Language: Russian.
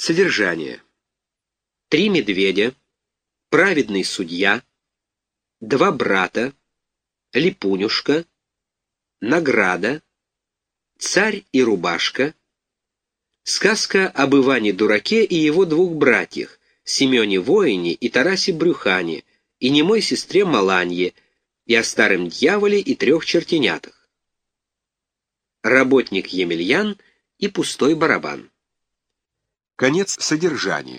Содержание. Три медведя, праведный судья, два брата, липунюшка, награда, царь и рубашка, сказка об Иване-дураке и его двух братьях, Семене Воине и Тарасе Брюхане, и немой сестре Маланье, и о старом дьяволе и трех чертенятах. Работник Емельян и пустой барабан. Конец содержания.